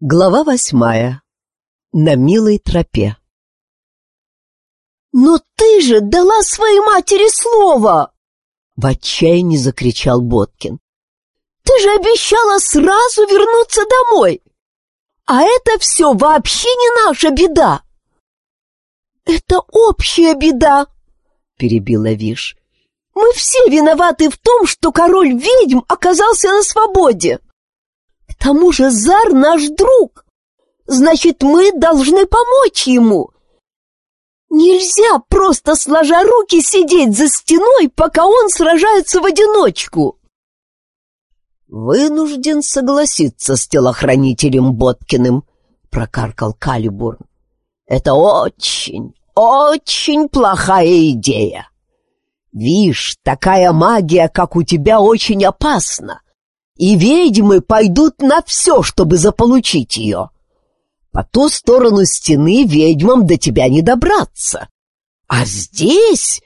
Глава восьмая. На милой тропе. «Но ты же дала своей матери слово!» В отчаянии закричал Боткин. «Ты же обещала сразу вернуться домой! А это все вообще не наша беда!» «Это общая беда!» — перебила Виш. «Мы все виноваты в том, что король ведьм оказался на свободе!» К тому же Зар наш друг. Значит, мы должны помочь ему. Нельзя просто сложа руки сидеть за стеной, пока он сражается в одиночку. Вынужден согласиться с телохранителем Боткиным, прокаркал Калибурн. Это очень, очень плохая идея. Вишь, такая магия, как у тебя, очень опасна и ведьмы пойдут на все, чтобы заполучить ее. По ту сторону стены ведьмам до тебя не добраться. А здесь...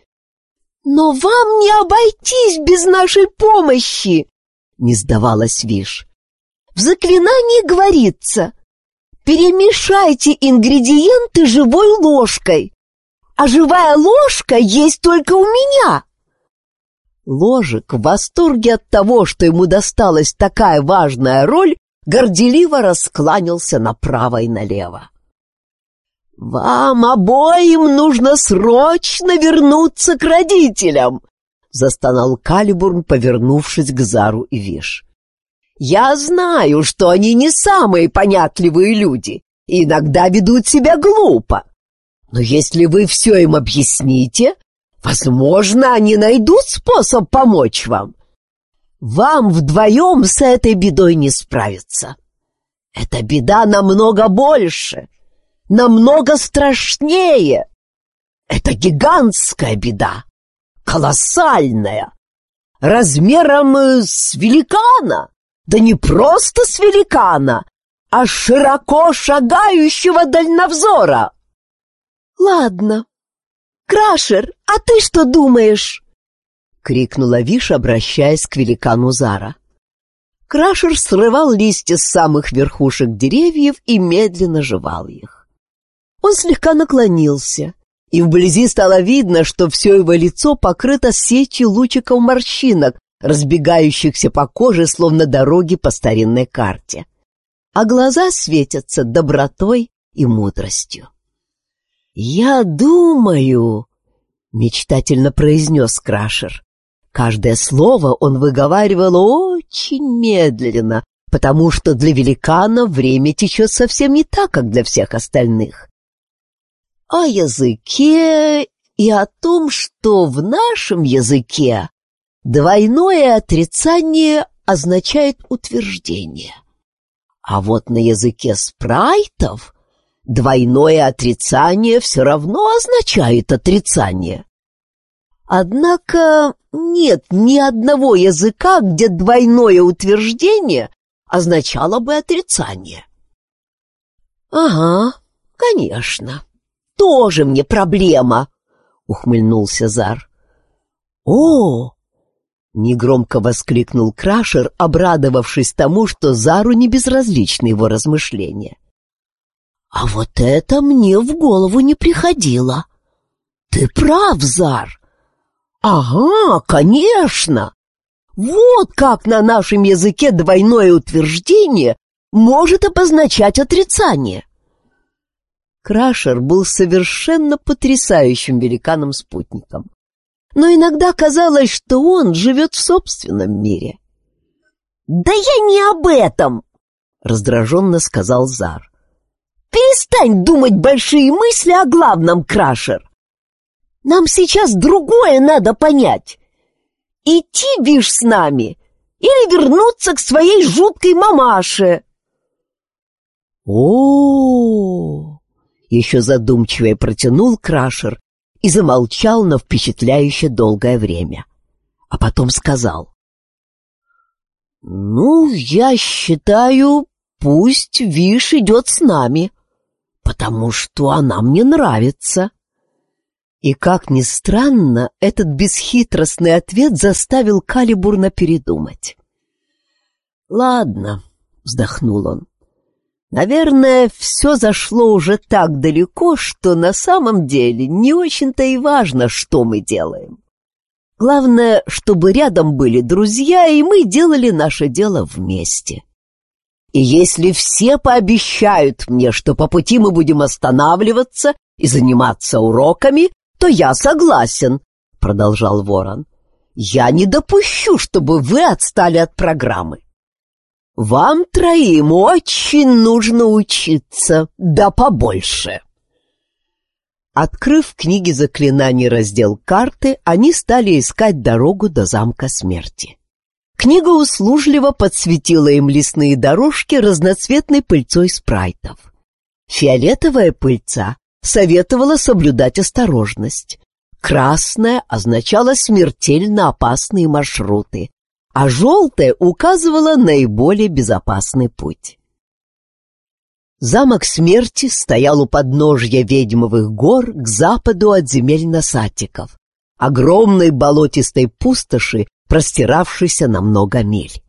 Но вам не обойтись без нашей помощи, не сдавалась Виш. В заклинании говорится, перемешайте ингредиенты живой ложкой, а живая ложка есть только у меня. Ложик в восторге от того, что ему досталась такая важная роль, горделиво раскланялся направо и налево. «Вам обоим нужно срочно вернуться к родителям!» — застонал Калибурн, повернувшись к Зару и Виш. «Я знаю, что они не самые понятливые люди иногда ведут себя глупо. Но если вы все им объясните, Возможно, они найдут способ помочь вам. Вам вдвоем с этой бедой не справиться. Эта беда намного больше, намного страшнее. Это гигантская беда, колоссальная, размером э, с великана. Да не просто с великана, а широко шагающего дальновзора. Ладно, «Крашер, а ты что думаешь?» — крикнула Виш, обращаясь к великану Зара. Крашер срывал листья с самых верхушек деревьев и медленно жевал их. Он слегка наклонился, и вблизи стало видно, что все его лицо покрыто сетью лучиков морщинок, разбегающихся по коже, словно дороги по старинной карте. А глаза светятся добротой и мудростью. «Я думаю...» — мечтательно произнес Крашер. Каждое слово он выговаривал очень медленно, потому что для великана время течет совсем не так, как для всех остальных. О языке и о том, что в нашем языке двойное отрицание означает утверждение. А вот на языке спрайтов Двойное отрицание все равно означает отрицание. Однако нет ни одного языка, где двойное утверждение означало бы отрицание. «Ага, конечно, тоже мне проблема», — ухмыльнулся Зар. «О!» — негромко воскликнул Крашер, обрадовавшись тому, что Зару не безразличны его размышления. А вот это мне в голову не приходило. Ты прав, Зар. Ага, конечно. Вот как на нашем языке двойное утверждение может обозначать отрицание. Крашер был совершенно потрясающим великаном-спутником. Но иногда казалось, что он живет в собственном мире. «Да я не об этом!» — раздраженно сказал Зар. Перестань думать большие мысли о главном, Крашер. Нам сейчас другое надо понять. Идти, бишь, с нами или вернуться к своей жуткой мамаше. О, -о, еще задумчивее протянул Крашер и замолчал на впечатляюще долгое время. А потом сказал. «Ну, я считаю, пусть Виш идет с нами потому что она мне нравится. И, как ни странно, этот бесхитростный ответ заставил Калибурна передумать. «Ладно», — вздохнул он, Наверное, все зашло уже так далеко, что на самом деле не очень-то и важно, что мы делаем. Главное, чтобы рядом были друзья, и мы делали наше дело вместе. И если все пообещают мне, что по пути мы будем останавливаться и заниматься уроками, то я согласен, — продолжал Ворон. Я не допущу, чтобы вы отстали от программы. Вам троим очень нужно учиться, да побольше. Открыв книги заклинаний раздел карты, они стали искать дорогу до замка смерти. Книга услужливо подсветила им лесные дорожки разноцветной пыльцой спрайтов. Фиолетовая пыльца советовала соблюдать осторожность. Красная означала смертельно опасные маршруты, а желтая указывала наиболее безопасный путь. Замок смерти стоял у подножья ведьмовых гор к западу от земель насатиков, огромной болотистой пустоши, простиравшейся на много миль.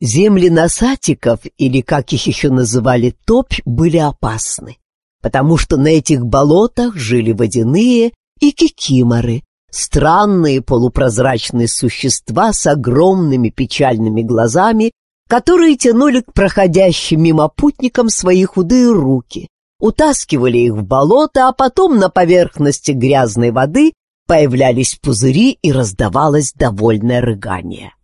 Земли насатиков, или как их еще называли топь, были опасны, потому что на этих болотах жили водяные и кикиморы, странные полупрозрачные существа с огромными печальными глазами, которые тянули к проходящим мимо путникам свои худые руки, утаскивали их в болото, а потом на поверхности грязной воды появлялись пузыри и раздавалось довольное рыгание.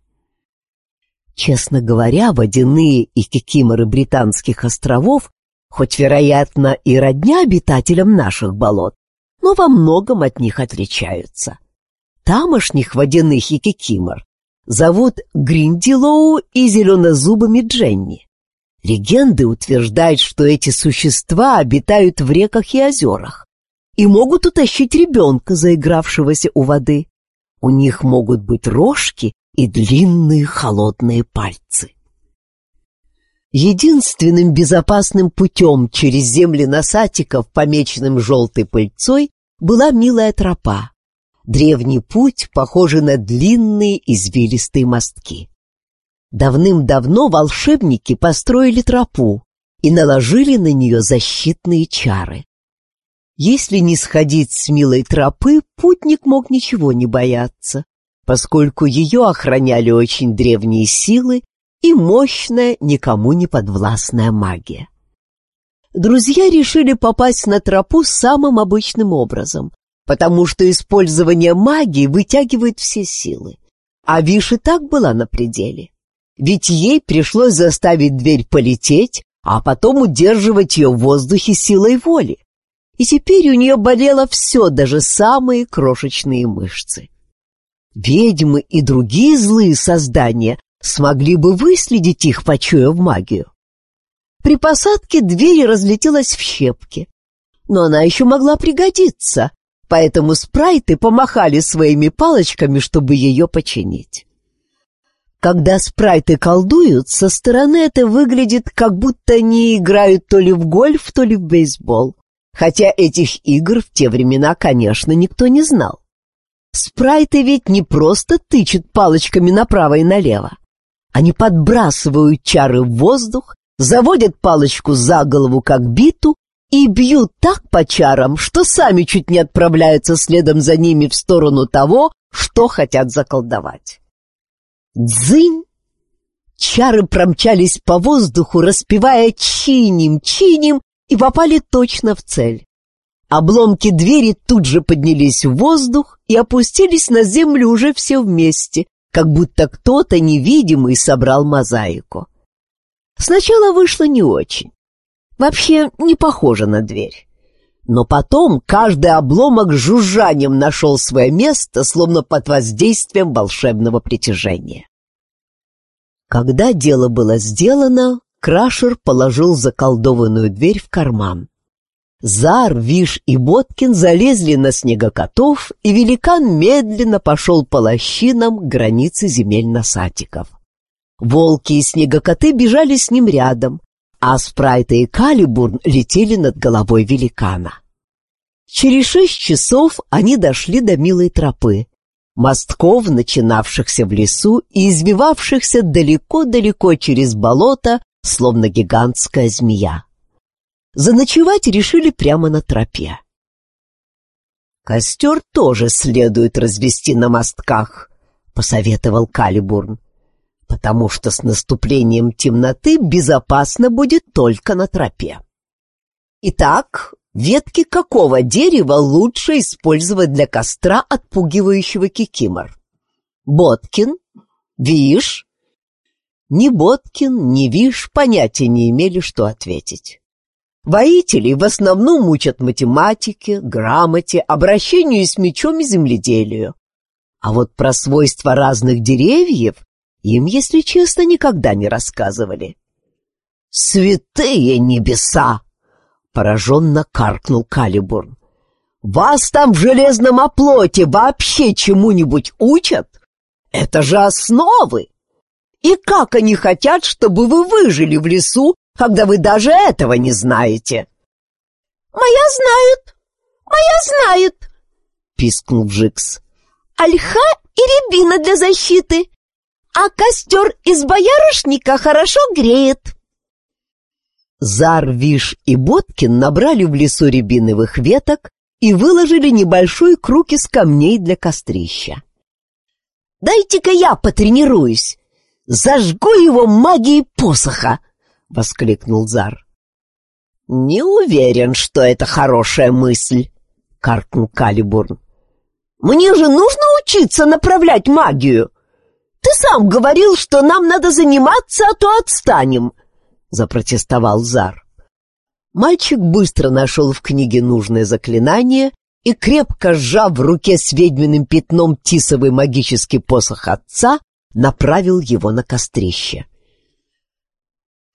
Честно говоря, водяные и кикиморы британских островов, хоть, вероятно, и родня обитателям наших болот, но во многом от них отличаются. Тамошних водяных и кикимор зовут Гриндилоу и зеленозубыми Дженни. Легенды утверждают, что эти существа обитают в реках и озерах и могут утащить ребенка, заигравшегося у воды. У них могут быть рожки и длинные холодные пальцы. Единственным безопасным путем через земли насатиков, помеченным желтой пыльцой, была милая тропа. Древний путь, похожий на длинные извилистые мостки. Давным-давно волшебники построили тропу и наложили на нее защитные чары. Если не сходить с милой тропы, путник мог ничего не бояться, поскольку ее охраняли очень древние силы и мощная, никому не подвластная магия. Друзья решили попасть на тропу самым обычным образом, потому что использование магии вытягивает все силы. А Виш так была на пределе. Ведь ей пришлось заставить дверь полететь, а потом удерживать ее в воздухе силой воли. И теперь у нее болело все, даже самые крошечные мышцы. Ведьмы и другие злые создания смогли бы выследить их, почуяв магию. При посадке дверь разлетелась в щепки, но она еще могла пригодиться, поэтому спрайты помахали своими палочками, чтобы ее починить. Когда спрайты колдуют, со стороны это выглядит, как будто они играют то ли в гольф, то ли в бейсбол, хотя этих игр в те времена, конечно, никто не знал. Спрайты ведь не просто тычут палочками направо и налево. Они подбрасывают чары в воздух, заводят палочку за голову, как биту, и бьют так по чарам, что сами чуть не отправляются следом за ними в сторону того, что хотят заколдовать. Дзынь! Чары промчались по воздуху, распевая чиним, чиним, и попали точно в цель. Обломки двери тут же поднялись в воздух и опустились на землю уже все вместе, как будто кто-то невидимый собрал мозаику. Сначала вышло не очень. Вообще не похоже на дверь. Но потом каждый обломок жужжанием нашел свое место, словно под воздействием волшебного притяжения. Когда дело было сделано, Крашер положил заколдованную дверь в карман. Зар, Виш и Боткин залезли на снегокотов, и великан медленно пошел по лощинам границы земель насатиков. Волки и снегокоты бежали с ним рядом, а Спрайта и Калибурн летели над головой великана. Через шесть часов они дошли до милой тропы, мостков, начинавшихся в лесу и извивавшихся далеко-далеко через болото словно гигантская змея. Заночевать решили прямо на тропе. «Костер тоже следует развести на мостках», — посоветовал Калибурн, «потому что с наступлением темноты безопасно будет только на тропе. Итак, ветки какого дерева лучше использовать для костра, отпугивающего кикимор? Боткин? Виш?» Ни Боткин, ни Виш понятия не имели, что ответить. Воителей в основном учат математике, грамоте, обращению с мечом и земледелию. А вот про свойства разных деревьев им, если честно, никогда не рассказывали. «Святые небеса!» — пораженно каркнул Калибурн. «Вас там в железном оплоте вообще чему-нибудь учат? Это же основы! И как они хотят, чтобы вы выжили в лесу когда вы даже этого не знаете?» «Моя знают! Моя знают!» — пискнул Джикс. «Ольха и рябина для защиты, а костер из боярышника хорошо греет». Зар, Виш и Боткин набрали в лесу рябиновых веток и выложили небольшой круг из камней для кострища. «Дайте-ка я потренируюсь! Зажгу его магией посоха!» — воскликнул Зар. «Не уверен, что это хорошая мысль», — каркнул Калибурн. «Мне же нужно учиться направлять магию. Ты сам говорил, что нам надо заниматься, а то отстанем», — запротестовал Зар. Мальчик быстро нашел в книге нужное заклинание и, крепко сжав в руке с ведьминым пятном тисовый магический посох отца, направил его на кострище.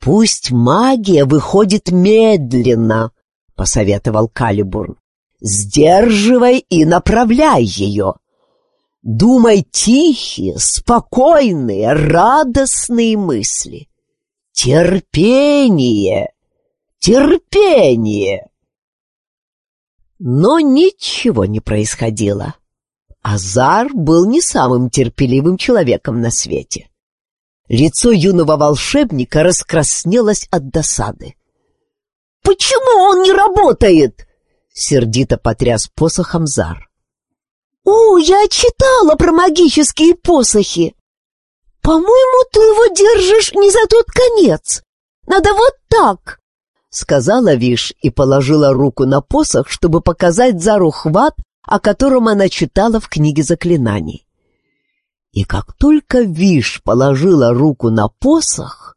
«Пусть магия выходит медленно», — посоветовал Калибурн. «Сдерживай и направляй ее. Думай тихие, спокойные, радостные мысли. Терпение, терпение». Но ничего не происходило. Азар был не самым терпеливым человеком на свете. Лицо юного волшебника раскраснелось от досады. «Почему он не работает?» — сердито потряс посохом Зар. «О, я читала про магические посохи. По-моему, ты его держишь не за тот конец. Надо вот так!» — сказала Виш и положила руку на посох, чтобы показать Зару хват, о котором она читала в книге заклинаний. И как только Виш положила руку на посох...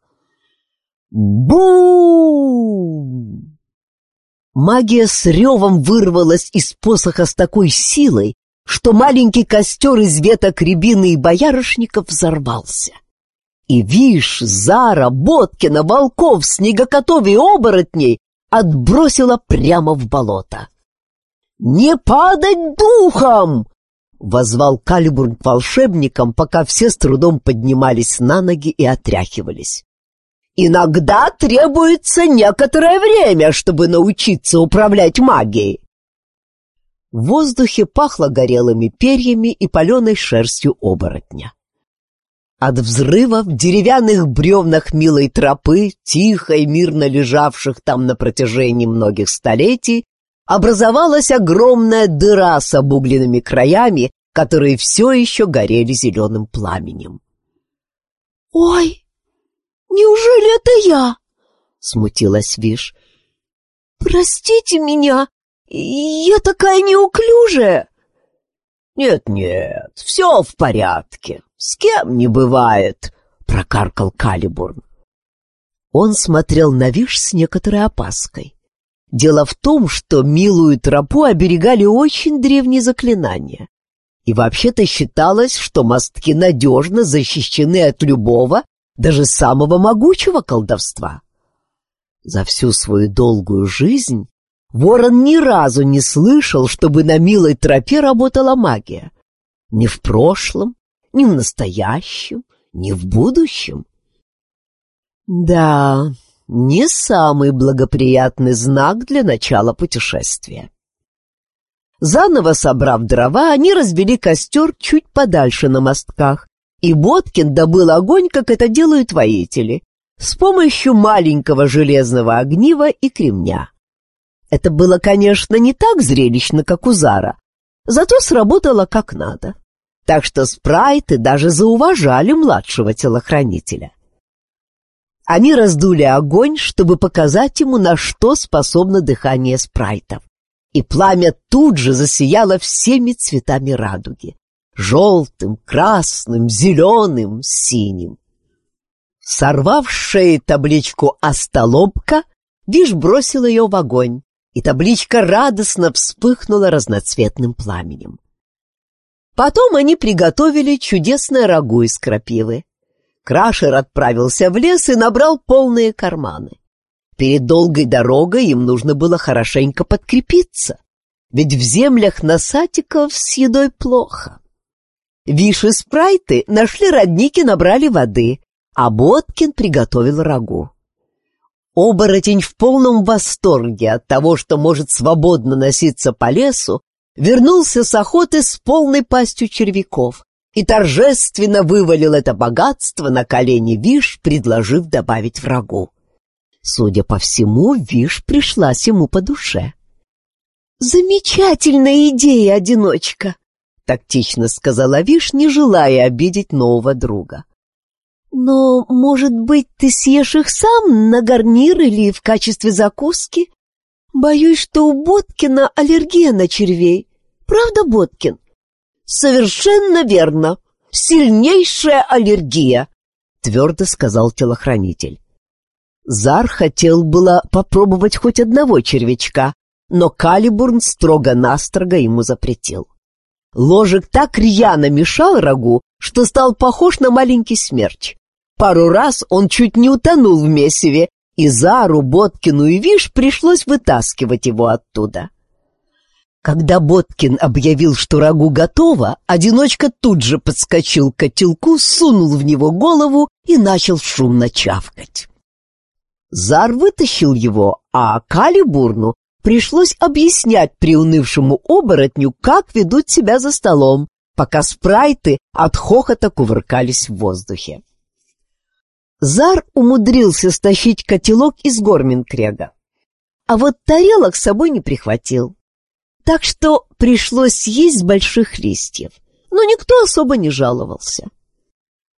Бум! Магия с ревом вырвалась из посоха с такой силой, что маленький костер из веток рябины и боярышников взорвался. И Виш, Зара, Боткина, Волков, Снегокотов и оборотней отбросила прямо в болото. «Не падать духом!» — возвал Калибурн к волшебникам, пока все с трудом поднимались на ноги и отряхивались. «Иногда требуется некоторое время, чтобы научиться управлять магией». В воздухе пахло горелыми перьями и паленой шерстью оборотня. От взрыва в деревянных бревнах милой тропы, тихо и мирно лежавших там на протяжении многих столетий, образовалась огромная дыра с обугленными краями, которые все еще горели зеленым пламенем. «Ой, неужели это я?» — смутилась Виш. «Простите меня, я такая неуклюжая». «Нет-нет, все в порядке, с кем не бывает», — прокаркал Калибурн. Он смотрел на Виш с некоторой опаской. Дело в том, что милую тропу оберегали очень древние заклинания. И вообще-то считалось, что мостки надежно защищены от любого, даже самого могучего колдовства. За всю свою долгую жизнь Ворон ни разу не слышал, чтобы на милой тропе работала магия. Ни в прошлом, ни в настоящем, ни в будущем. Да, не самый благоприятный знак для начала путешествия. Заново собрав дрова, они развели костер чуть подальше на мостках, и Боткин добыл огонь, как это делают воители, с помощью маленького железного огнива и кремня. Это было, конечно, не так зрелищно, как у Зара, зато сработало как надо. Так что спрайты даже зауважали младшего телохранителя. Они раздули огонь, чтобы показать ему, на что способно дыхание спрайтов. И пламя тут же засияло всеми цветами радуги. Желтым, красным, зеленым, синим. Сорвав с шеи табличку «Остолобка», Виш бросил ее в огонь, и табличка радостно вспыхнула разноцветным пламенем. Потом они приготовили чудесное рагу из крапивы. Крашер отправился в лес и набрал полные карманы. Перед долгой дорогой им нужно было хорошенько подкрепиться, ведь в землях насатиков с едой плохо. Виш и спрайты нашли родники, набрали воды, а Боткин приготовил рагу. Оборотень в полном восторге от того, что может свободно носиться по лесу, вернулся с охоты с полной пастью червяков и торжественно вывалил это богатство на колени Виш, предложив добавить врагу. Судя по всему, Виш пришлась ему по душе. «Замечательная идея, одиночка!» — тактично сказала Виш, не желая обидеть нового друга. Но, может быть, ты съешь их сам на гарнир или в качестве закуски? Боюсь, что у Боткина аллергия на червей. Правда, Боткин? Совершенно верно. Сильнейшая аллергия, твердо сказал телохранитель. Зар хотел было попробовать хоть одного червячка, но Калибурн строго-настрого ему запретил. Ложек так рьяно мешал рагу, что стал похож на маленький смерч. Пару раз он чуть не утонул в месиве, и Зару, Боткину и Виш пришлось вытаскивать его оттуда. Когда Боткин объявил, что рагу готово, одиночка тут же подскочил к котелку, сунул в него голову и начал шумно чавкать. Зар вытащил его, а Калибурну пришлось объяснять приунывшему оборотню, как ведут себя за столом, пока спрайты от хохота кувыркались в воздухе. Зар умудрился стащить котелок из Горминкрега, а вот тарелок с собой не прихватил. Так что пришлось съесть с больших листьев, но никто особо не жаловался.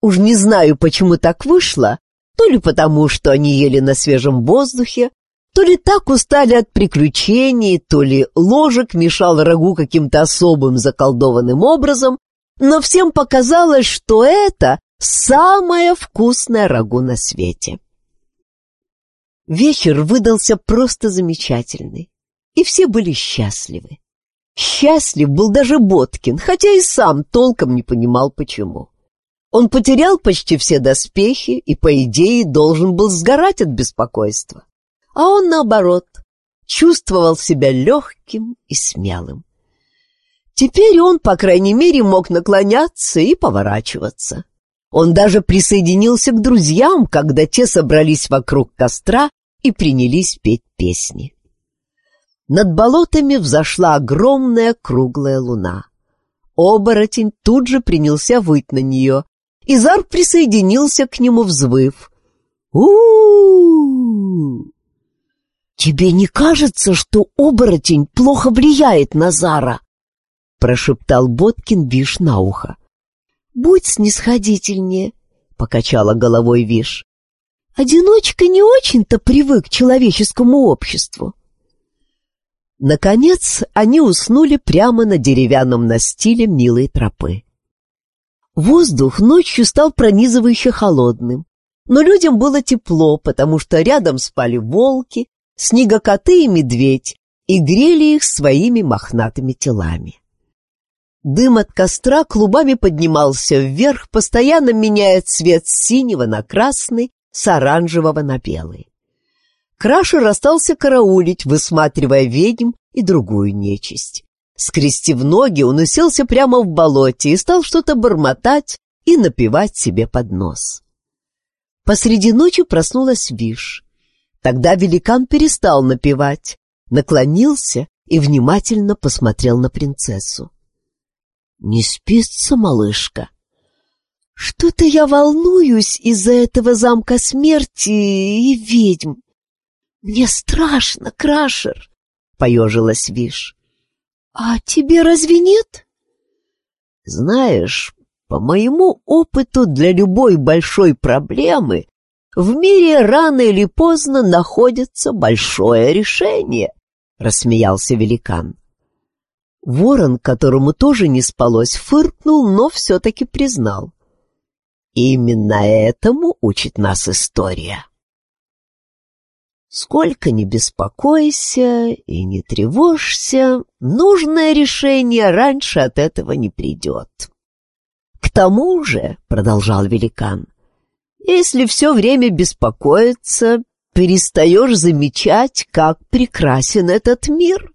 Уж не знаю, почему так вышло, то ли потому, что они ели на свежем воздухе, то ли так устали от приключений, то ли ложек мешал рагу каким-то особым заколдованным образом, но всем показалось, что это Самое вкусное рагу на свете. Вечер выдался просто замечательный, и все были счастливы. Счастлив был даже Боткин, хотя и сам толком не понимал, почему. Он потерял почти все доспехи и, по идее, должен был сгорать от беспокойства. А он, наоборот, чувствовал себя легким и смелым. Теперь он, по крайней мере, мог наклоняться и поворачиваться. Он даже присоединился к друзьям, когда те собрались вокруг костра и принялись петь песни. Над болотами взошла огромная круглая луна. Оборотень тут же принялся выть на нее, и Зар присоединился к нему, взвыв. у «Тебе не кажется, что оборотень плохо влияет на Зара?» — прошептал Боткин Виш на ухо. «Будь снисходительнее», — покачала головой Виш. «Одиночка не очень-то привык к человеческому обществу». Наконец они уснули прямо на деревянном настиле милой тропы. Воздух ночью стал пронизывающе холодным, но людям было тепло, потому что рядом спали волки, снегокоты и медведь, и грели их своими мохнатыми телами. Дым от костра клубами поднимался вверх, постоянно меняя цвет с синего на красный, с оранжевого на белый. Крашер остался караулить, высматривая ведьм и другую нечисть. Скрестив ноги, он уселся прямо в болоте и стал что-то бормотать и напевать себе под нос. Посреди ночи проснулась Виш. Тогда великан перестал напевать, наклонился и внимательно посмотрел на принцессу. «Не спится, малышка?» Что-то я волнуюсь из-за этого замка смерти и ведьм. Мне страшно, Крашер, — поежилась Виш. А тебе разве нет? Знаешь, по моему опыту для любой большой проблемы в мире рано или поздно находится большое решение, — рассмеялся великан. Ворон, которому тоже не спалось, фыркнул, но все-таки признал. Именно этому учит нас история. Сколько ни беспокойся и не тревожься, нужное решение раньше от этого не придет. К тому же, — продолжал великан, — если все время беспокоиться, перестаешь замечать, как прекрасен этот мир.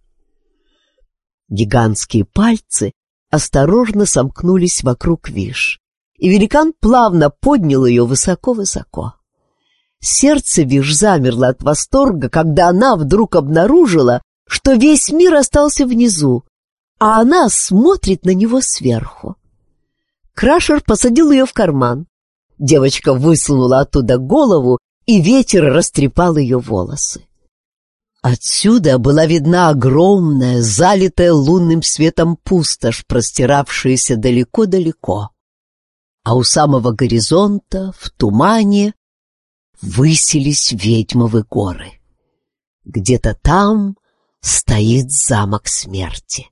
Гигантские пальцы осторожно сомкнулись вокруг Виш и великан плавно поднял ее высоко-высоко. Сердце Виш замерло от восторга, когда она вдруг обнаружила, что весь мир остался внизу, а она смотрит на него сверху. Крашер посадил ее в карман. Девочка высунула оттуда голову, и ветер растрепал ее волосы. Отсюда была видна огромная, залитая лунным светом пустошь, простиравшаяся далеко-далеко а у самого горизонта, в тумане, высились ведьмовы горы. Где-то там стоит замок смерти.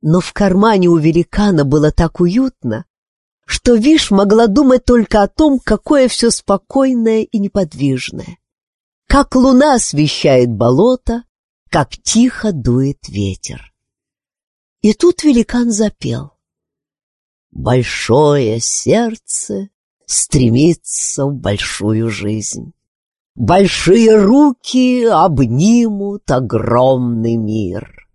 Но в кармане у великана было так уютно, что Виш могла думать только о том, какое все спокойное и неподвижное. Как луна освещает болото, как тихо дует ветер. И тут великан запел. Большое сердце стремится в большую жизнь. Большие руки обнимут огромный мир.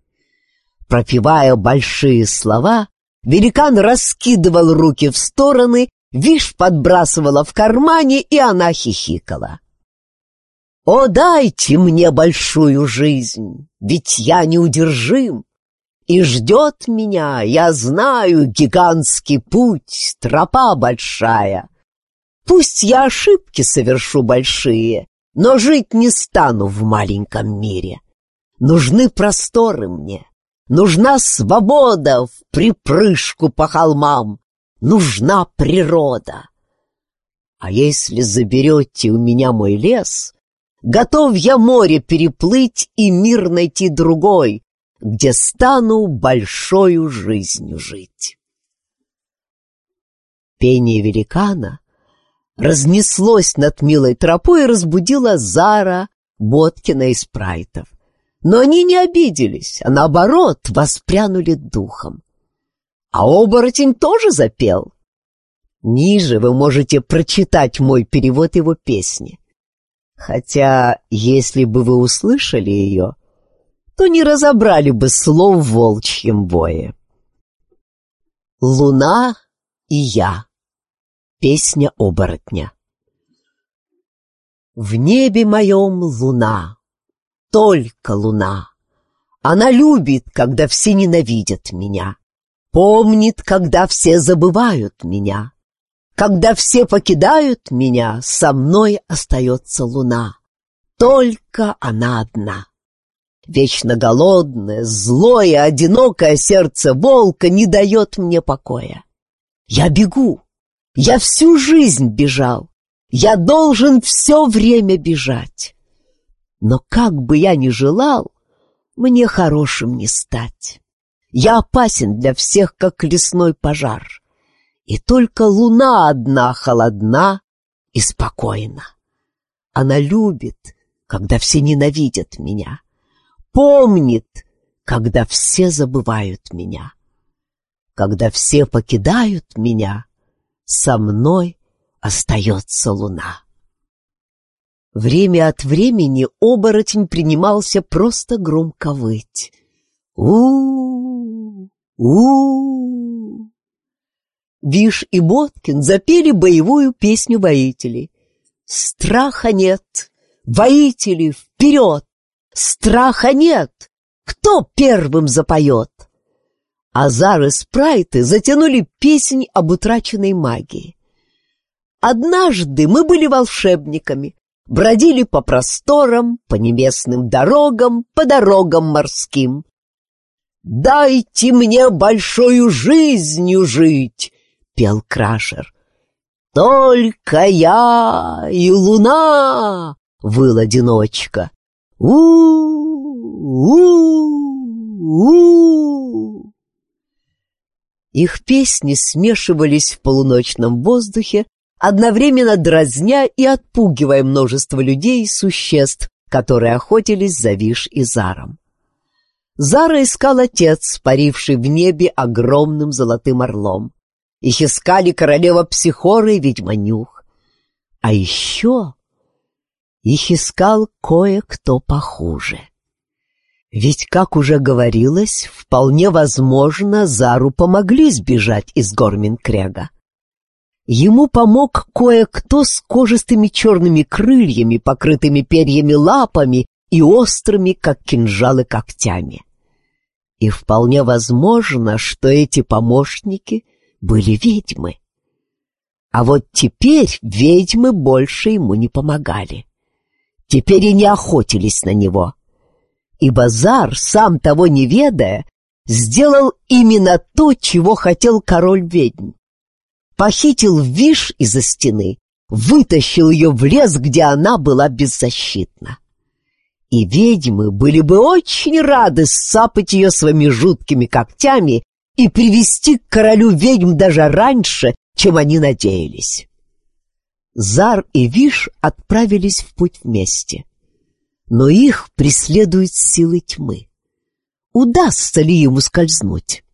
Пропевая большие слова, великан раскидывал руки в стороны, виш подбрасывала в кармане, и она хихикала. «О, дайте мне большую жизнь, ведь я неудержим, и ждет меня, я знаю, гигантский путь, тропа большая. Пусть я ошибки совершу большие, но жить не стану в маленьком мире. Нужны просторы мне, нужна свобода в припрыжку по холмам, нужна природа. А если заберете у меня мой лес, готов я море переплыть и мир найти другой, где стану большою жизнью жить. Пение великана разнеслось над милой тропой и разбудило Зара, Боткина и Спрайтов. Но они не обиделись, а наоборот воспрянули духом. А оборотень тоже запел. Ниже вы можете прочитать мой перевод его песни. Хотя, если бы вы услышали ее, то не разобрали бы слов в волчьем бое. Луна и я. Песня оборотня. В небе моем луна, только луна. Она любит, когда все ненавидят меня, помнит, когда все забывают меня. Когда все покидают меня, со мной остается луна. Только она одна. Вечно голодное, злое, одинокое сердце волка не дает мне покоя. Я бегу. Я всю жизнь бежал. Я должен все время бежать. Но как бы я ни желал, мне хорошим не стать. Я опасен для всех, как лесной пожар. И только луна одна холодна и спокойна. Она любит, когда все ненавидят меня помнит, когда все забывают меня. Когда все покидают меня, со мной остается луна. Время от времени оборотень принимался просто громко выть. у у, -у, Виш и Боткин запели боевую песню воителей. Страха нет, воители, вперед! Страха нет! Кто первым запоет? Азар и Спрайты затянули песнь об утраченной магии. Однажды мы были волшебниками, бродили по просторам, по небесным дорогам, по дорогам морским. «Дайте мне большую жизнью жить!» — пел Крашер. «Только я и луна!» — выл одиночка. у-у-у Их песни смешивались в полуночном воздухе, одновременно дразня и отпугивая множество людей и существ, которые охотились за Виш и Заром. Зара искал отец, паривший в небе огромным золотым орлом. Их искали королева Психора и ведьманюх. А еще их искал кое-кто похуже. Ведь, как уже говорилось, вполне возможно, Зару помогли сбежать из Горминкрега. Ему помог кое-кто с кожистыми черными крыльями, покрытыми перьями лапами и острыми, как кинжалы, когтями. И вполне возможно, что эти помощники были ведьмы. А вот теперь ведьмы больше ему не помогали. Теперь и не охотились на него. И Базар, сам того не ведая, сделал именно то, чего хотел король ведьм. Похитил Виш из-за стены, вытащил ее в лес, где она была беззащитна и ведьмы были бы очень рады сцапать ее своими жуткими когтями и привести к королю ведьм даже раньше, чем они надеялись. Зар и Виш отправились в путь вместе, но их преследуют силы тьмы. Удастся ли ему скользнуть?